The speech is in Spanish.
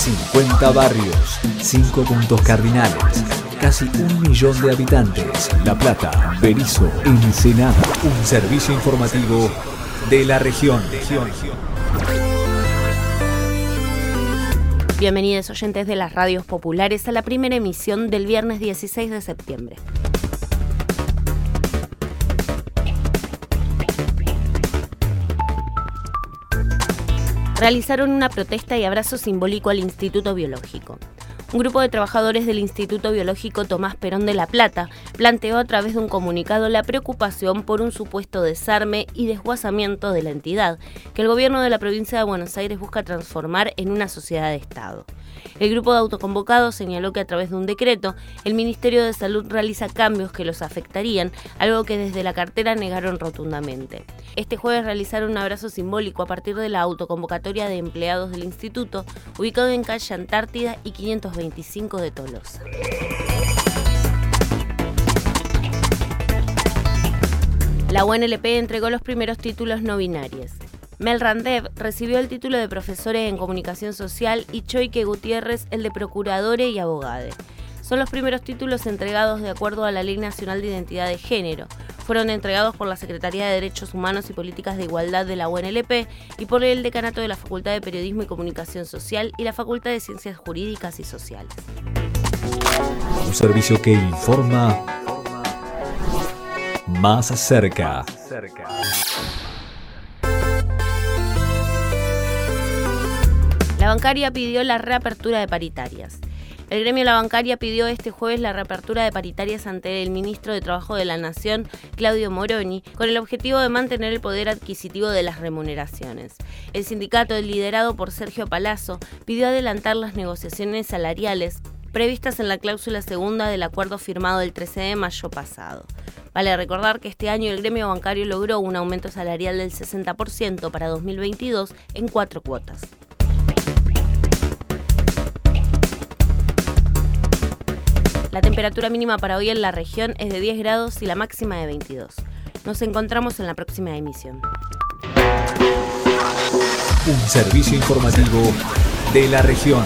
50 barrios, 5 puntos cardinales, casi un millón de habitantes. La Plata, Berizo, Ensenada. Un servicio informativo de la región. Bienvenidos oyentes de las radios populares a la primera emisión del viernes 16 de septiembre. Realizaron una protesta y abrazo simbólico al Instituto Biológico. Un grupo de trabajadores del Instituto Biológico Tomás Perón de La Plata planteó a través de un comunicado la preocupación por un supuesto desarme y desguazamiento de la entidad que el gobierno de la provincia de Buenos Aires busca transformar en una sociedad de Estado. El grupo de autoconvocados señaló que a través de un decreto, el Ministerio de Salud realiza cambios que los afectarían, algo que desde la cartera negaron rotundamente. Este jueves realizaron un abrazo simbólico a partir de la autoconvocatoria de empleados del instituto, ubicado en calle Antártida y 525 de Tolosa. La UNLP entregó los primeros títulos no binarios. Mel Randev recibió el título de profesora en comunicación social y Choike Gutiérrez el de procuradora y abogade. Son los primeros títulos entregados de acuerdo a la Ley Nacional de Identidad de Género. Fueron entregados por la Secretaría de Derechos Humanos y Políticas de Igualdad de la UNLP y por el Decanato de la Facultad de Periodismo y Comunicación Social y la Facultad de Ciencias Jurídicas y Sociales. Un servicio que informa más cerca. Bancaria pidió la reapertura de paritarias. El gremio La Bancaria pidió este jueves la reapertura de paritarias ante el ministro de Trabajo de la Nación, Claudio Moroni, con el objetivo de mantener el poder adquisitivo de las remuneraciones. El sindicato, liderado por Sergio Palazzo, pidió adelantar las negociaciones salariales previstas en la cláusula segunda del acuerdo firmado el 13 de mayo pasado. Vale recordar que este año el gremio bancario logró un aumento salarial del 60% para 2022 en cuatro cuotas. La temperatura mínima para hoy en la región es de 10 grados y la máxima de 22. Nos encontramos en la próxima emisión. Un servicio informativo de la región.